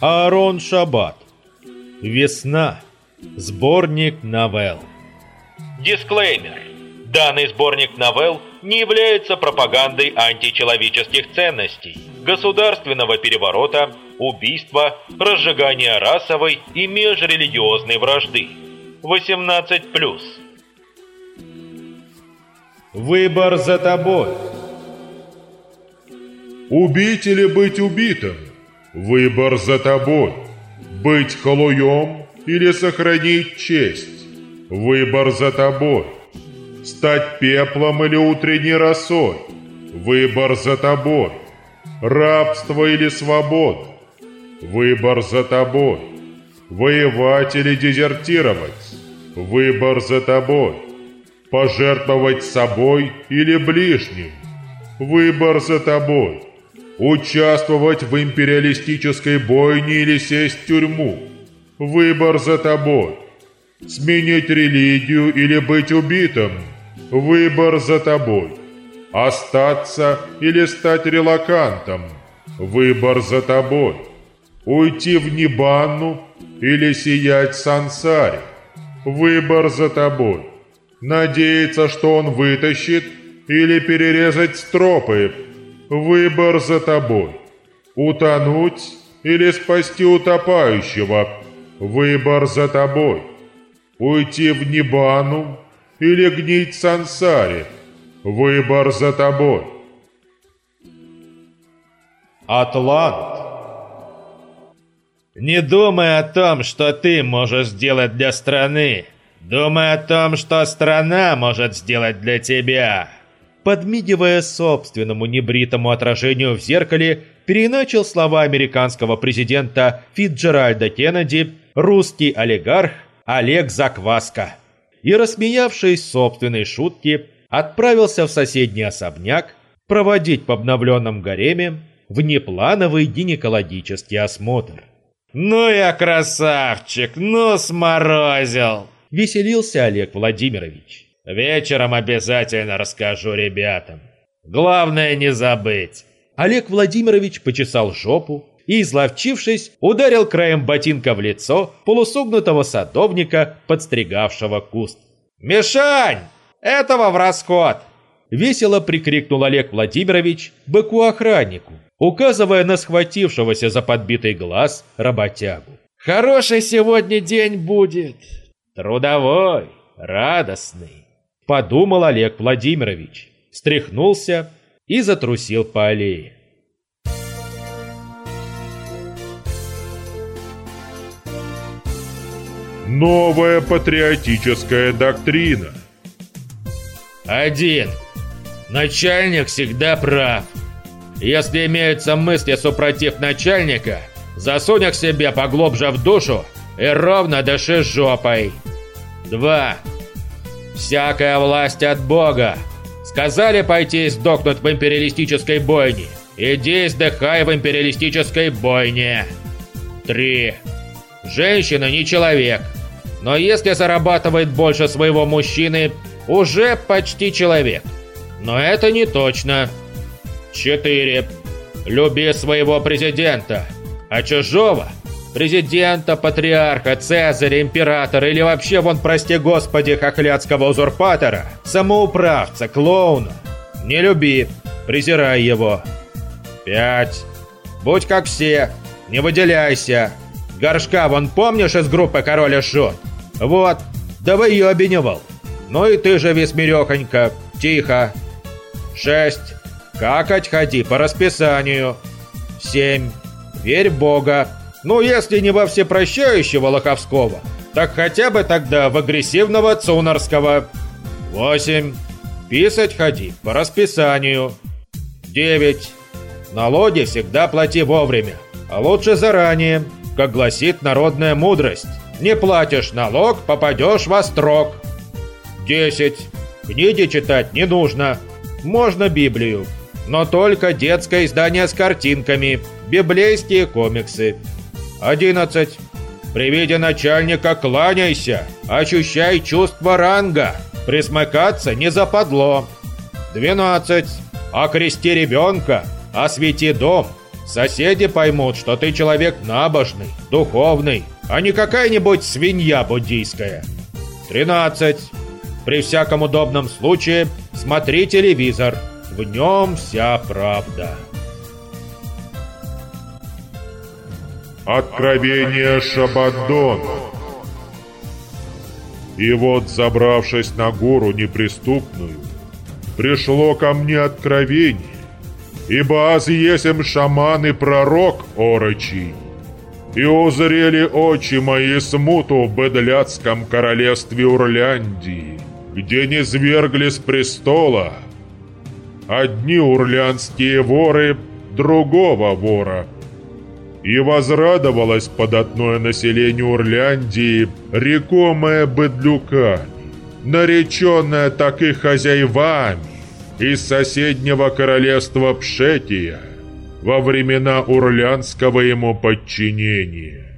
Аарон Шабат. Весна. Сборник новелл. Дисклеймер. Данный сборник новелл не является пропагандой античеловеческих ценностей, государственного переворота, убийства, разжигания расовой и межрелигиозной вражды. 18+. Выбор за тобой. Убить или быть убитым? Выбор за тобой. Быть халуем или сохранить честь? Выбор за тобой. Стать пеплом или утренней росой? Выбор за тобой. Рабство или свобода? Выбор за тобой. Воевать или дезертировать? Выбор за тобой. Пожертвовать собой или ближним? Выбор за тобой. Участвовать в империалистической бойне или сесть в тюрьму? Выбор за тобой. Сменить религию или быть убитым? Выбор за тобой. Остаться или стать релакантом? Выбор за тобой. Уйти в Нибанну или сиять сансаре? Выбор за тобой. Надеяться, что он вытащит или перерезать стропы? Выбор за тобой. Утонуть или спасти утопающего? Выбор за тобой. Уйти в Нибану или гнить в сансаре? Выбор за тобой. Атлант. Не думай о том, что ты можешь сделать для страны. Думай о том, что страна может сделать для тебя. Подмигивая собственному небритому отражению в зеркале, переначал слова американского президента Фитджеральда Кеннеди русский олигарх Олег Закваска. И, рассмеявшись собственной шутки, отправился в соседний особняк проводить по обновленном гареме внеплановый гинекологический осмотр. «Ну я красавчик, ну сморозил!» – веселился Олег Владимирович. «Вечером обязательно расскажу ребятам. Главное не забыть». Олег Владимирович почесал жопу и, изловчившись, ударил краем ботинка в лицо полусогнутого садовника, подстригавшего куст. «Мишань! Этого в расход!» Весело прикрикнул Олег Владимирович быку-охраннику, указывая на схватившегося за подбитый глаз работягу. «Хороший сегодня день будет! Трудовой, радостный!» Подумал Олег Владимирович, стряхнулся и затрусил по аллее. Новая патриотическая доктрина. Один. Начальник всегда прав. Если имеются мысли супротив начальника, засунь их себе поглубже в душу и ровно дыши жопой. Два. Всякая власть от Бога. Сказали пойти сдохнуть в империалистической бойне. Иди сдыхай в империалистической бойне. Три. Женщина не человек. Но если зарабатывает больше своего мужчины, уже почти человек. Но это не точно. 4. Люби своего президента, а чужого президента, патриарха, цезаря, императора или вообще вон, прости господи, хохлядского узурпатора, самоуправца, клоуна. Не люби, презирай его. 5. Будь как все, не выделяйся. Горшка вон помнишь из группы «Король и Шут»? Вот, да выебенивал. Ну и ты же, весьмерехонька, тихо. 6. Какать ходи по расписанию. 7. Верь в Бога. Ну, если не во всепрощающего Лоховского, так хотя бы тогда в агрессивного Цунарского. 8. Писать ходи по расписанию. 9. Налоги всегда плати вовремя, а лучше заранее, как гласит народная мудрость. Не платишь налог, попадешь во строк. 10. Книги читать не нужно. Можно Библию. Но только детское издание с картинками. Библейские комиксы. 11. При виде начальника кланяйся. Ощущай чувство ранга. Присмыкаться не западло. 12. Окрести ребенка. Освети дом. Соседи поймут, что ты человек набожный, духовный, а не какая-нибудь свинья буддийская. 13. При всяком удобном случае смотри телевизор. В нем вся правда. Откровение Шабаддон. И вот, забравшись на гору неприступную, пришло ко мне откровение, ибо аз есем шаман и пророк орочий, и узрели очи мои смуту в бедляцком королевстве Урляндии, где не свергли с престола одни урлянские воры другого вора. И возрадовалось податное население Урляндии, рекомое быдлюками, нареченное так и хозяевами из соседнего королевства Пшетия во времена урлянского ему подчинения.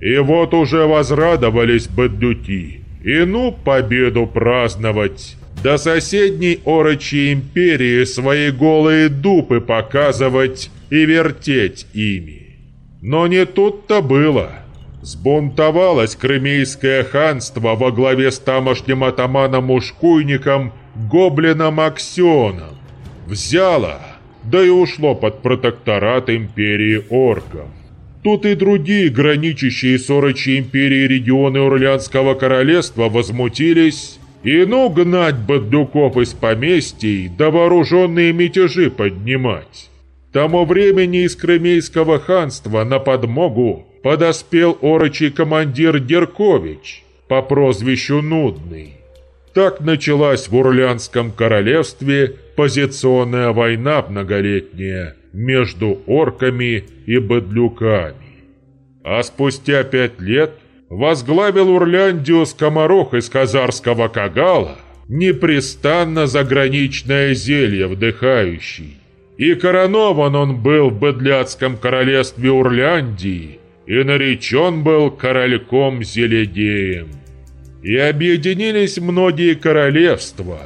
И вот уже возрадовались быдлюки, и ну победу праздновать, до соседней Орочи империи свои голые дупы показывать и вертеть ими. Но не тут-то было. Сбунтовалось Крымейское ханство во главе с тамошним атаманом-ушкуйником Гоблином Аксионом. Взяло, да и ушло под протекторат империи орков. Тут и другие, граничащие с Орочей империей регионы Урлянского королевства возмутились и ну гнать бандуков из поместий, да вооруженные мятежи поднимать. Тому времени из Крымейского ханства на подмогу подоспел орочий командир Деркович по прозвищу Нудный. Так началась в Урлянском королевстве позиционная война многолетняя между орками и бадлюками. А спустя пять лет – возглавил Урляндию скоморох из казарского кагала, непрестанно заграничное зелье вдыхающий. И коронован он был в быдляцком королевстве Урляндии, и наречен был корольком-зеледеем. И объединились многие королевства,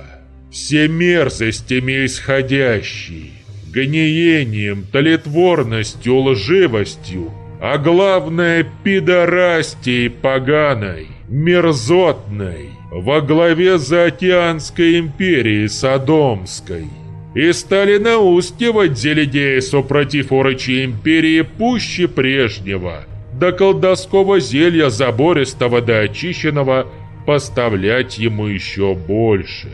все мерзостями исходящие, гниением, толетворностью, лживостью, а главное пидорастией поганой, мерзотной, во главе Заокеанской империи Содомской. И стали наустивать Зеледея супротив Орочи империи пуще прежнего, до колдовского зелья забористого до очищенного поставлять ему еще больше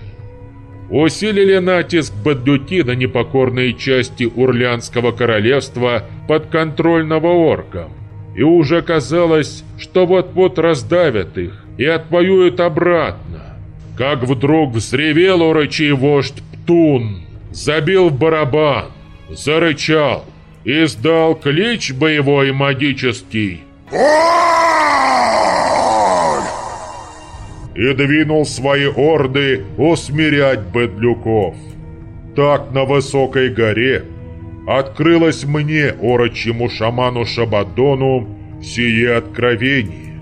усилили натиск бандюки на непокорные части Урлянского королевства подконтрольного оркам. И уже казалось, что вот-вот раздавят их и отвоюют обратно. Как вдруг взревел урочий вождь Птун, забил в барабан, зарычал, издал клич боевой магический. и двинул свои орды усмирять бедлюков. Так на высокой горе открылось мне, орочьему шаману Шабадону, сие откровение.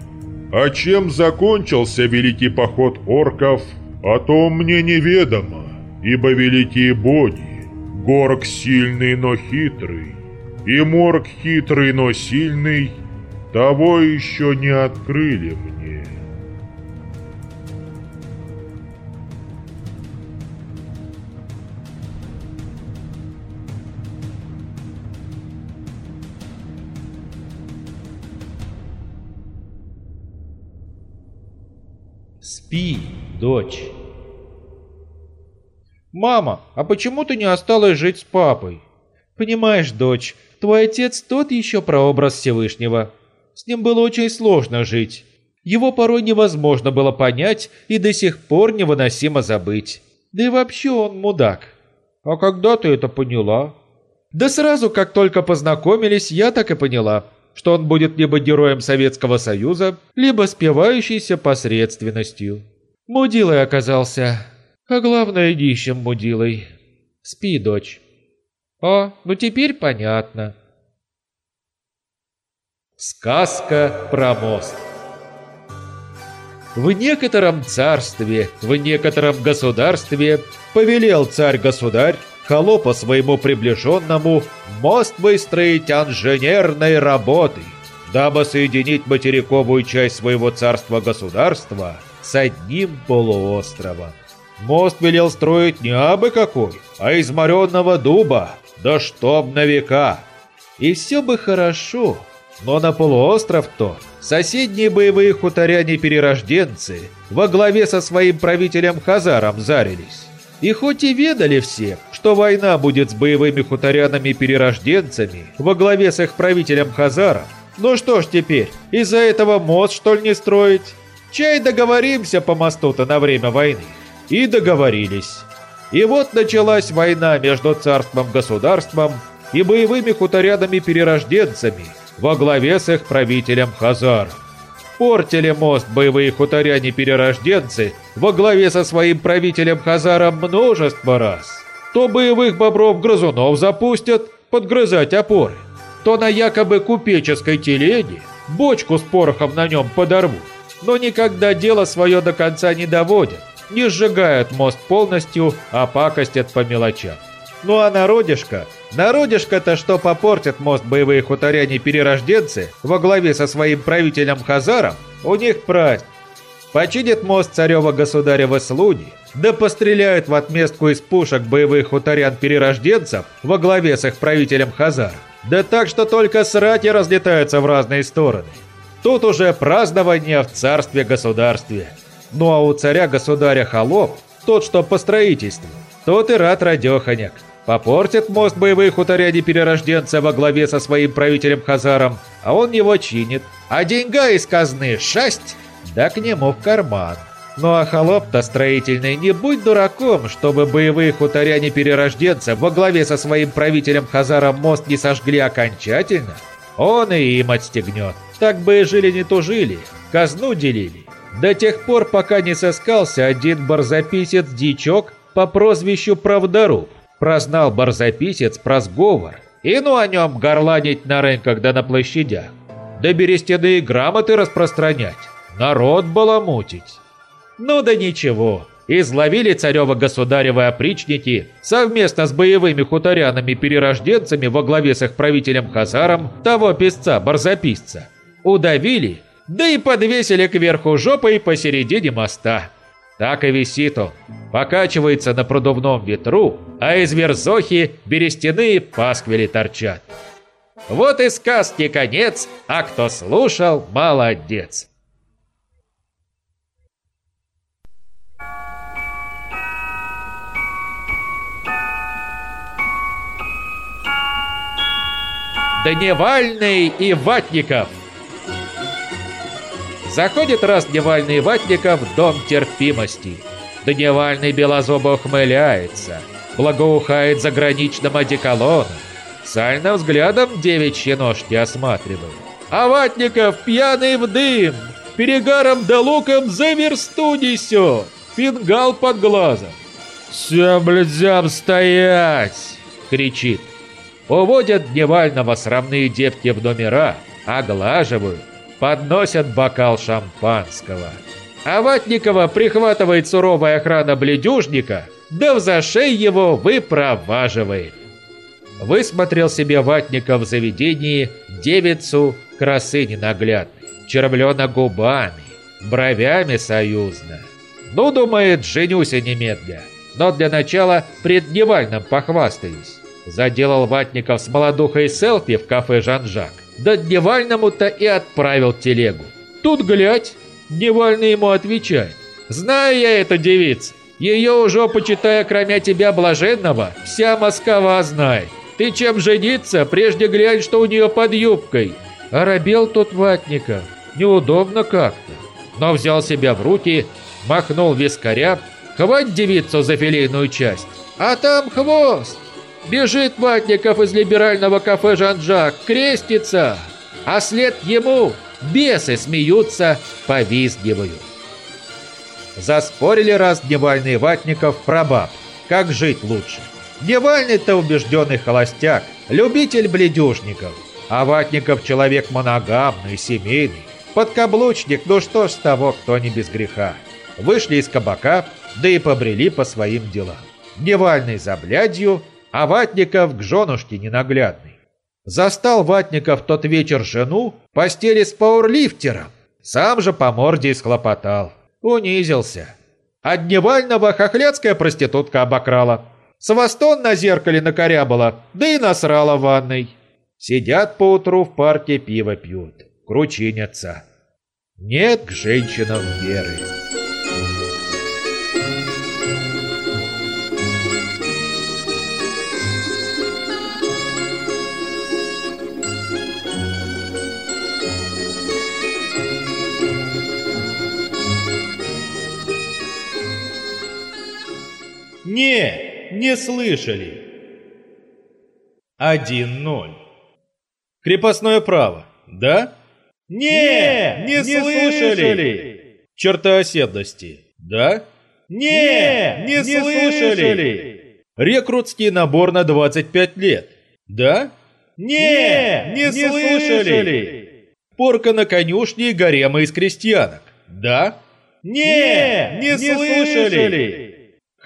А чем закончился великий поход орков, о том мне неведомо, ибо великие боги, Горг сильный, но хитрый, и Морг хитрый, но сильный, того еще не открыли мне. Спи, дочь. Мама, а почему ты не осталась жить с папой? Понимаешь, дочь, твой отец тот еще прообраз Всевышнего. С ним было очень сложно жить. Его порой невозможно было понять и до сих пор невыносимо забыть. Да и вообще он мудак. А когда ты это поняла? Да сразу, как только познакомились, я так и поняла что он будет либо героем Советского Союза, либо спивающийся посредственностью. Мудилой оказался, а главное нищим мудилой. Спи, дочь. О, ну теперь понятно. Сказка про мост. В некотором царстве, в некотором государстве повелел царь-государь холопу своему приближенному мост выстроить инженерной работой, дабы соединить материковую часть своего царства-государства с одним полуостровом. Мост велел строить не абы какой, а из моренного дуба, да чтоб на века. И все бы хорошо, но на полуостров то соседние боевые хуторяне-перерожденцы во главе со своим правителем Хазаром зарились. И хоть и ведали все, что война будет с боевыми хуторянами-перерожденцами во главе с их правителем Хазаром, ну что ж теперь, из-за этого мост что ли не строить? Чай договоримся по мосту-то на время войны. И договорились. И вот началась война между царством-государством и боевыми хуторянами-перерожденцами во главе с их правителем Хазаром. Портили мост боевые хуторяне-перерожденцы во главе со своим правителем Хазаром множество раз. То боевых бобров-грызунов запустят подгрызать опоры, то на якобы купеческой телеге бочку с порохом на нем подорвут, но никогда дело свое до конца не доводят, не сжигают мост полностью, а пакостят по мелочам. Ну а народишко Народишко-то, что попортит мост боевые хуторяне-перерожденцы во главе со своим правителем Хазаром, у них праздник. Починит мост царева государева слуги, да постреляют в отместку из пушек боевых хуторян-перерожденцев во главе с их правителем Хазар. Да так, что только срати разлетаются в разные стороны. Тут уже празднование в царстве-государстве. Ну а у царя-государя холоп, тот, что по строительству, тот и рад радеханяк. Попортит мост боевые хуторяне-перерожденца во главе со своим правителем Хазаром, а он его чинит. А деньга из казны шесть, да к нему в карман. Ну а холоп-то строительный, не будь дураком, чтобы боевые хуторяне-перерожденца во главе со своим правителем Хазаром мост не сожгли окончательно. Он и им отстегнет. Так бы и жили не тужили, казну делили. До тех пор, пока не соскался один барзаписец-дичок по прозвищу Правдоруб. Прознал барзаписец про сговор, и ну о нем горланить на рынках да на площадях. Да берестяные грамоты распространять, народ баламутить. Ну да ничего, изловили царево-государевы опричники совместно с боевыми хуторянами-перерожденцами во главе с их правителем Хазаром того песца-барзаписца. Удавили, да и подвесили кверху жопой посередине моста. Так и висит он, покачивается на продувном ветру, а из верзохи берестяные пасквили торчат. Вот и сказки конец, а кто слушал, молодец. Дневальный и Ватников – Заходит раз Дневальный Ватников в дом терпимости. Дневальный белозобо ухмыляется, благоухает заграничным одеколоном, сальным взглядом девичьи ножки осматривает. А Ватников пьяный в дым, перегаром да луком за версту несет, фингал под глазом. «Всем людям стоять!» — кричит. Уводят Дневального срамные девки в номера, оглаживают, подносят бокал шампанского. А Ватникова прихватывает суровая охрана бледюжника, да в зашей его выпроваживает. Высмотрел себе Ватников в заведении девицу красы ненаглядной, червлена губами, бровями союзно. Ну, думает, женюся немедля, но для начала пред Дневальным похвастаюсь. Заделал Ватников с молодухой селфи в кафе «Жан-Жак да Дневальному-то и отправил телегу. Тут, глядь, Дневальный ему отвечает. «Знаю я эту девицу. Ее уже, почитая, кроме тебя блаженного, вся Москва знает. Ты чем жениться, прежде глянь, что у нее под юбкой». Оробел тот ватников. Неудобно как-то. Но взял себя в руки, махнул вискаря. Хвать девицу за филейную часть. А там хвост. Бежит Ватников из либерального кафе «Жан-Жак», крестится, а след ему бесы смеются, повизгивают. Заспорили раз Дневальный Ватников про баб, как жить лучше. Дневальный-то убежденный холостяк, любитель бледюшников, а Ватников человек моногамный, семейный, подкаблучник, ну что ж с того, кто не без греха. Вышли из кабака, да и побрели по своим делам. Дневальный за блядью, а Ватников к женушке ненаглядный. Застал Ватников тот вечер жену в постели с пауэрлифтером. Сам же по морде схлопотал. Унизился. А дневального хохлядская проститутка обокрала. Свастон на зеркале накорябала, да и насрала в ванной. Сидят поутру в парке пиво пьют, кручинятся. Нет к женщинам веры. Не, не слышали. 1-0. Крепостное право, да? Не, не, не слышали. слышали. Черта оседлости, да? Не, не, не слышали. Рекрутский набор на 25 лет, да? Не, не, не слышали. Порка на конюшне и гарема из крестьянок, да? Не, не, не слышали.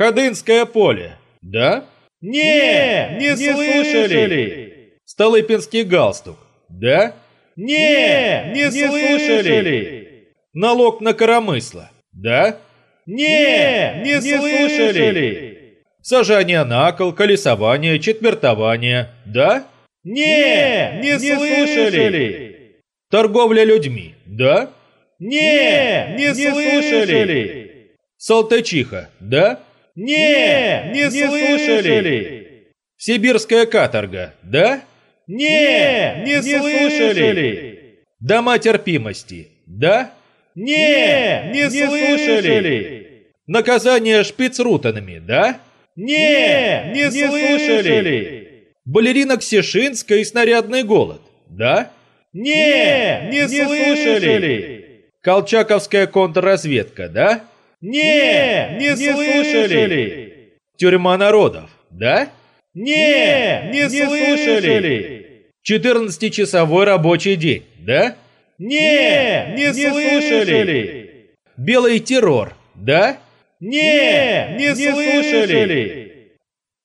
Ходынское поле, да? Не, не, не слышали. Столыпинский галстук, да? Не, не, не слышали. Налог на коромысло, да? Не, не, не слышали. Сажание на кол, колесование, четвертование, да? Не, не, не слышали. Торговля людьми, да? Не, не, не слышали. Салтычиха, да? Не, не, не слышали. Сибирская каторга, да? Не, не, не слышали. Дома терпимости, да? Не, не, не слышали. Наказание шпицрутанами, да? Не, не, не слышали. Балерина Ксешинская и снарядный голод, да? Не, не, не слышали. Колчаковская контрразведка, да? Не, не, не слышали. Тюрьма народов, да? Не, не, не слышали. 14-часовой рабочий день, да? Не, не, не слышали. Белый террор, да? Не, не, не слышали.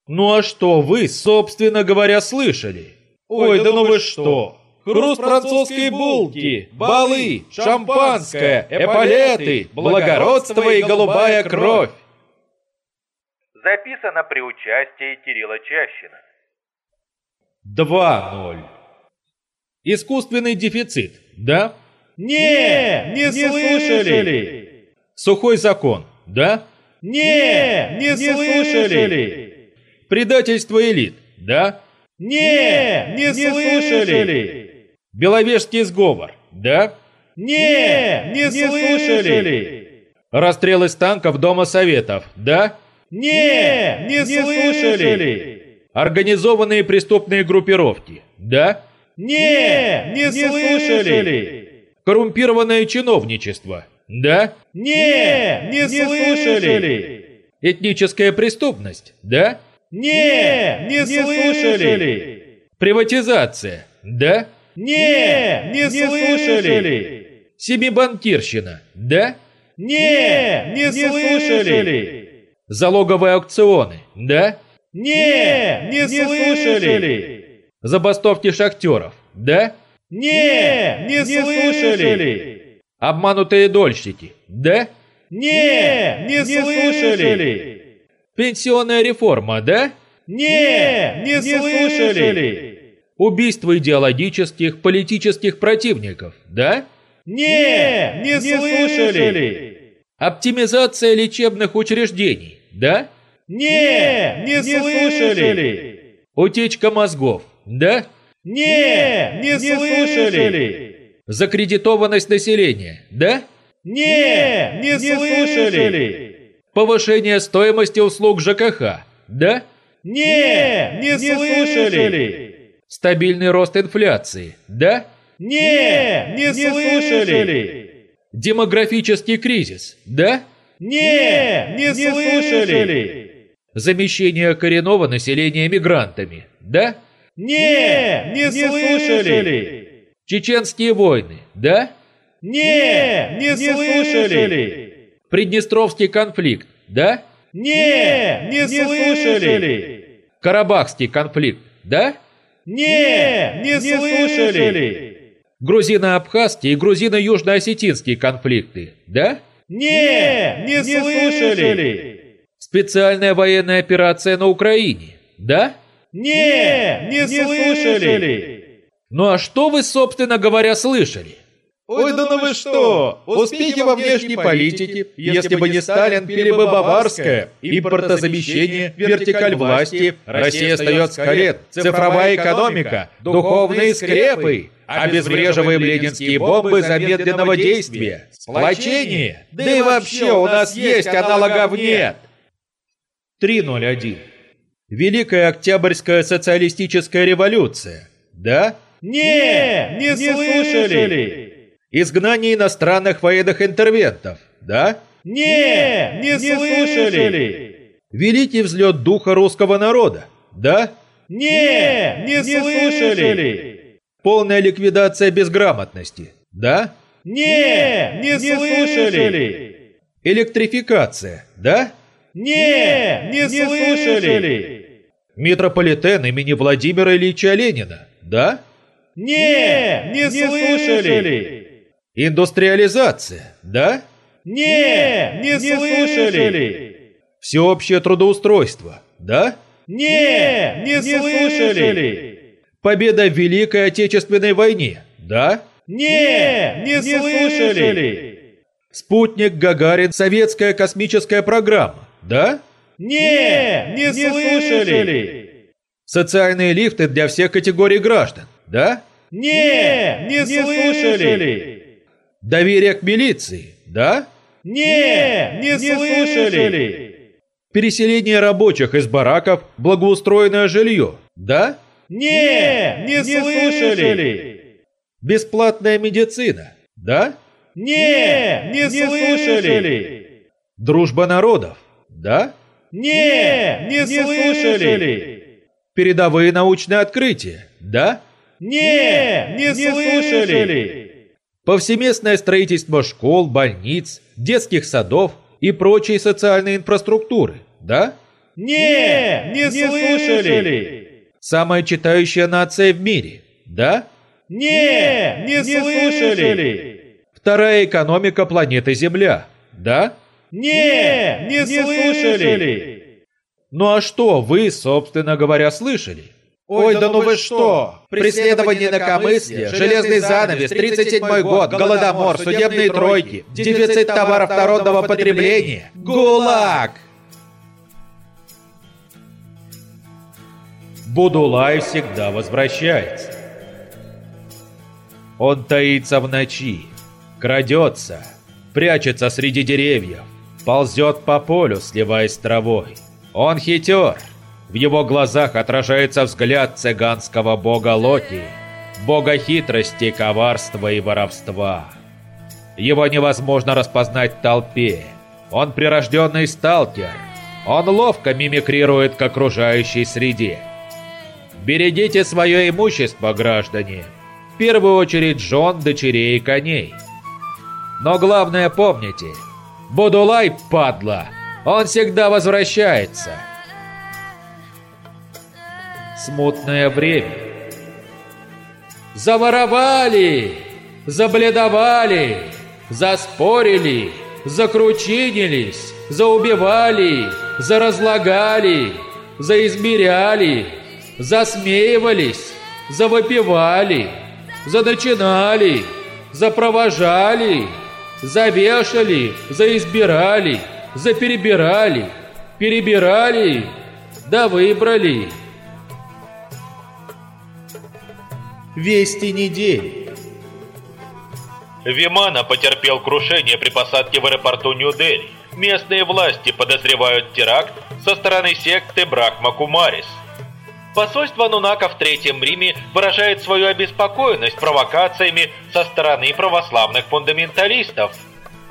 Ну а что вы, собственно говоря, слышали? Ой, да ну вы что? Хруст французской булки, балы, шампанское, эполеты, благородство и голубая кровь. Записано при участии Кирилла Чащина. 2-0. Искусственный дефицит, да? Не, не, не слышали. Сухой закон, да? Не, не, не слышали. Предательство элит, да? Не, не, не слышали. Беловежский сговор, да? Не, не, не слышали. Расстрел из танков Дома Советов, да? Не, не, не слышали. Организованные преступные группировки, да? Не, не, не слышали. Коррумпированное чиновничество, да? Не, не, не слышали. Этническая преступность, да? Не, не, не слышали. Приватизация, да? Не, не, не слышали. Семибанкирщина, да? Не, не, не слышали. Залоговые аукционы, да? Не, не, не слышали. Забастовки шахтеров, да? Не, не, не слышали. Обманутые дольщики, да? Не, не, не слышали. Пенсионная реформа, да? Не, не, не слышали. Убийство идеологических, политических противников, да? Не, не, не слышали. Оптимизация лечебных учреждений, да? Не, не, не слышали. Утечка мозгов, да? Не, не, не слышали. Закредитованность населения, да? Не, не, не слышали. Повышение стоимости услуг ЖКХ, да? Не, не, не слышали. Стабильный рост инфляции, да? Не, не, не слышали. Демографический кризис, да? Не, не, не слышали замещение коренного населения мигрантами, да? Не, не, не слышали. Чеченские войны, да? Не, не, не слышали. Приднестровский конфликт, да? Не, не, не слышали. Карабахский конфликт, да? Не, не, слышали. Грузино-абхазский и грузино-южно-осетинские конфликты, да? Не, не, слышали. Специальная военная операция на Украине, да? Не, не, слышали. Ну а что вы, собственно говоря, слышали? Ой, да ну вы что! Успехи во внешней политике, если бы не Сталин, пили бы Баварское, импортозамещение, вертикаль власти, Россия остается колет, цифровая экономика, духовные скрепы, обезвреживаем ленинские бомбы замедленного действия, сплочение, да и вообще у нас есть аналогов нет. 301. Великая Октябрьская социалистическая революция, да? Не, не, не слышали. Изгнание иностранных военных интервентов, да? Не, не, не слышали. Великий взлет духа русского народа, да? Не, не, не слышали. Полная ликвидация безграмотности, да? Не, не, не слышали. Электрификация, да? Не, не, не слышали. Метрополитен имени Владимира Ильича Ленина, да? Не, не, не слышали. Индустриализация, да? Не, не, не слышали. Всеобщее трудоустройство, да? Не, не, не слышали. Победа в Великой Отечественной войне, да? Не, не, не слышали. Спутник Гагарин, советская космическая программа, да? Не, не, не слышали. Социальные лифты для всех категорий граждан, да? Не, не, не слышали. Доверие к милиции, да? Не, не, не слышали. Переселение рабочих из бараков, благоустроенное жилье, да? Не, не, не слышали. Бесплатная медицина, да? Не, не, не слышали. Дружба народов, да? Не, не, не слышали. Передовые научные открытия, да? Не, не, не слышали повсеместное строительство школ, больниц, детских садов и прочей социальной инфраструктуры, да? Не, не, не слышали. Самая читающая нация в мире, да? Не, не, не слышали. Вторая экономика планеты Земля, да? Не, не, не слышали. Ну а что вы, собственно говоря, слышали? Ой, да ну вы что! Преследование инакомыслия, железный занавес, 37-й год, голодомор, судебные тройки, дефицит товаров народного потребления, ГУЛАГ! Будулай всегда возвращается. Он таится в ночи, крадется, прячется среди деревьев, ползет по полю, сливаясь с травой. Он хитер, в его глазах отражается взгляд цыганского бога Локи, бога хитрости, коварства и воровства. Его невозможно распознать в толпе. Он прирожденный сталкер. Он ловко мимикрирует к окружающей среде. Берегите свое имущество, граждане. В первую очередь жен, дочерей и коней. Но главное помните, Будулай, падла, он всегда возвращается смутное время. Заворовали, забледовали, заспорили, закручинились, заубивали, заразлагали, заизмеряли, засмеивались, завопивали, задочинали, запровожали, завешали, заизбирали, заперебирали, перебирали, да выбрали. Вести недели. Вимана потерпел крушение при посадке в аэропорту Нью-Дели. Местные власти подозревают теракт со стороны секты Брахма Кумарис. Посольство Нунака в Третьем Риме выражает свою обеспокоенность провокациями со стороны православных фундаменталистов.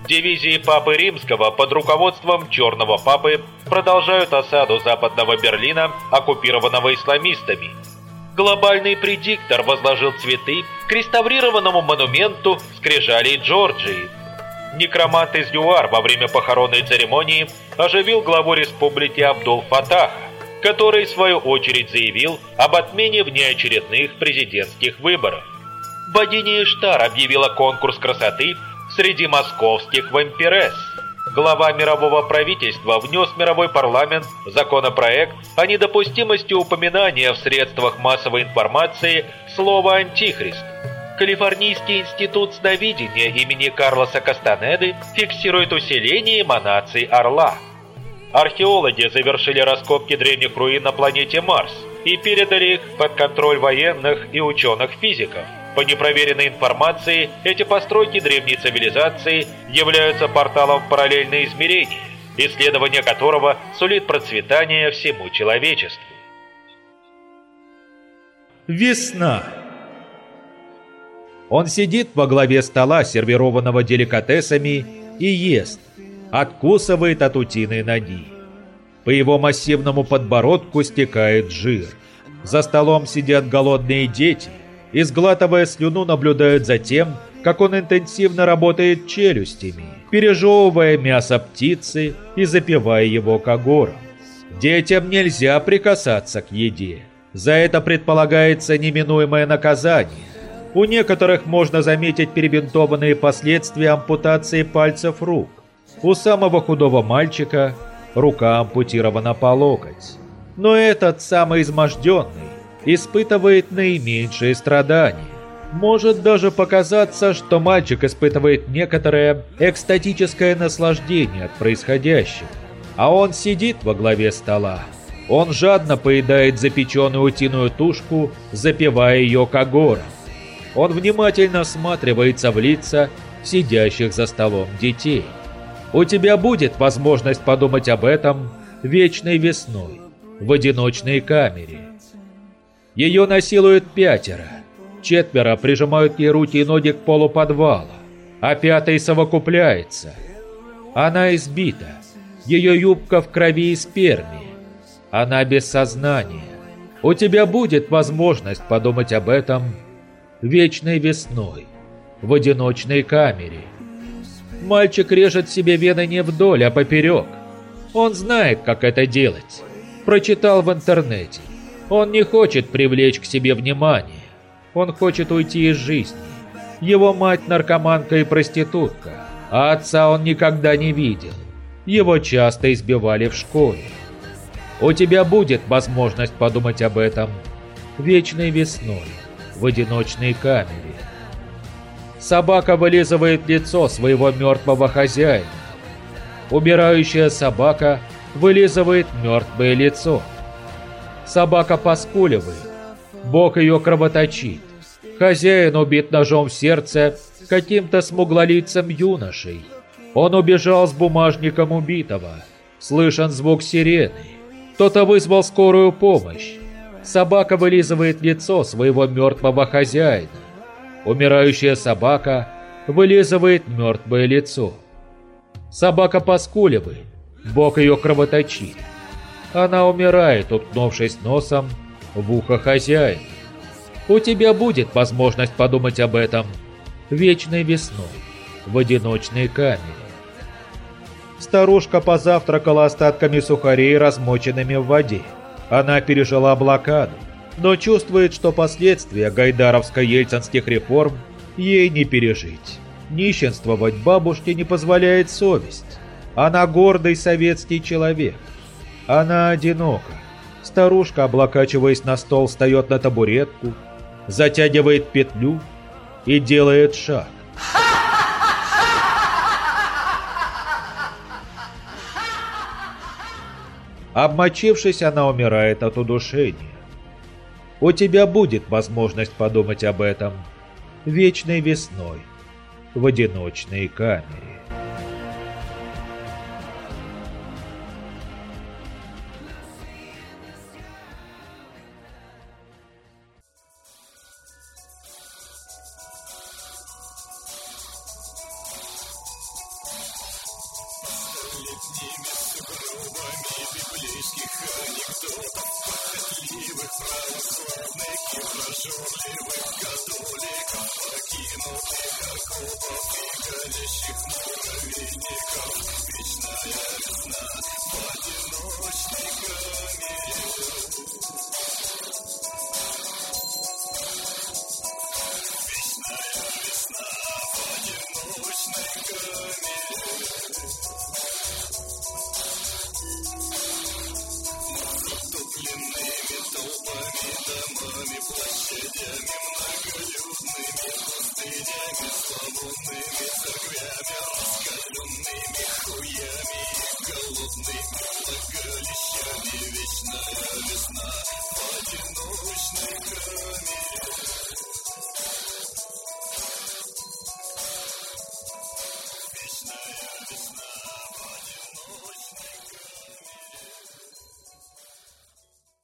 Дивизии Папы Римского под руководством Черного Папы продолжают осаду Западного Берлина, оккупированного исламистами – глобальный предиктор возложил цветы к реставрированному монументу скрижалей Джорджии. Некромант из ЮАР во время похоронной церемонии оживил главу республики Абдул Фатаха, который в свою очередь заявил об отмене внеочередных президентских выборов. Богиня Иштар объявила конкурс красоты среди московских вампиресс. Глава мирового правительства внес в мировой парламент законопроект о недопустимости упоминания в средствах массовой информации слова «антихрист». Калифорнийский институт сновидения имени Карлоса Кастанеды фиксирует усиление эманаций Орла. Археологи завершили раскопки древних руин на планете Марс и передали их под контроль военных и ученых-физиков. По непроверенной информации, эти постройки древней цивилизации являются порталом в параллельное измерение, исследование которого сулит процветание всему человечеству. Весна. Он сидит во главе стола, сервированного деликатесами, и ест, откусывает от утиной ноги. По его массивному подбородку стекает жир. За столом сидят голодные дети и, сглатывая слюну, наблюдают за тем, как он интенсивно работает челюстями, пережевывая мясо птицы и запивая его когором. Детям нельзя прикасаться к еде. За это предполагается неминуемое наказание. У некоторых можно заметить перебинтованные последствия ампутации пальцев рук. У самого худого мальчика рука ампутирована по локоть. Но этот самый изможденный испытывает наименьшие страдания. Может даже показаться, что мальчик испытывает некоторое экстатическое наслаждение от происходящего. А он сидит во главе стола. Он жадно поедает запеченную утиную тушку, запивая ее когором. Он внимательно осматривается в лица сидящих за столом детей. У тебя будет возможность подумать об этом вечной весной, в одиночной камере. Ее насилуют пятеро. Четверо прижимают ей руки и ноги к полу подвала, а пятый совокупляется. Она избита. Ее юбка в крови и сперме. Она без сознания. У тебя будет возможность подумать об этом вечной весной, в одиночной камере. Мальчик режет себе вены не вдоль, а поперек. Он знает, как это делать. Прочитал в интернете. Он не хочет привлечь к себе внимание. Он хочет уйти из жизни. Его мать наркоманка и проститутка, а отца он никогда не видел. Его часто избивали в школе. У тебя будет возможность подумать об этом вечной весной в одиночной камере. Собака вылизывает лицо своего мертвого хозяина. Умирающая собака вылизывает мертвое лицо. Собака поскуливает. Бог ее кровоточит. Хозяин убит ножом в сердце каким-то смуглолицем юношей. Он убежал с бумажником убитого. Слышен звук сирены. Кто-то вызвал скорую помощь. Собака вылизывает лицо своего мертвого хозяина. Умирающая собака вылизывает мертвое лицо. Собака поскуливает, бок ее кровоточит. Она умирает, уткнувшись носом в ухо хозяина. У тебя будет возможность подумать об этом вечной весной в одиночной камере. Старушка позавтракала остатками сухарей, размоченными в воде. Она пережила блокаду, но чувствует, что последствия гайдаровско-ельцинских реформ ей не пережить. Нищенствовать бабушке не позволяет совесть. Она гордый советский человек. Она одинока. Старушка, облокачиваясь на стол, встает на табуретку, затягивает петлю и делает шаг. Обмочившись, она умирает от удушения. У тебя будет возможность подумать об этом вечной весной в одиночной камере. Вечная весна в одиночной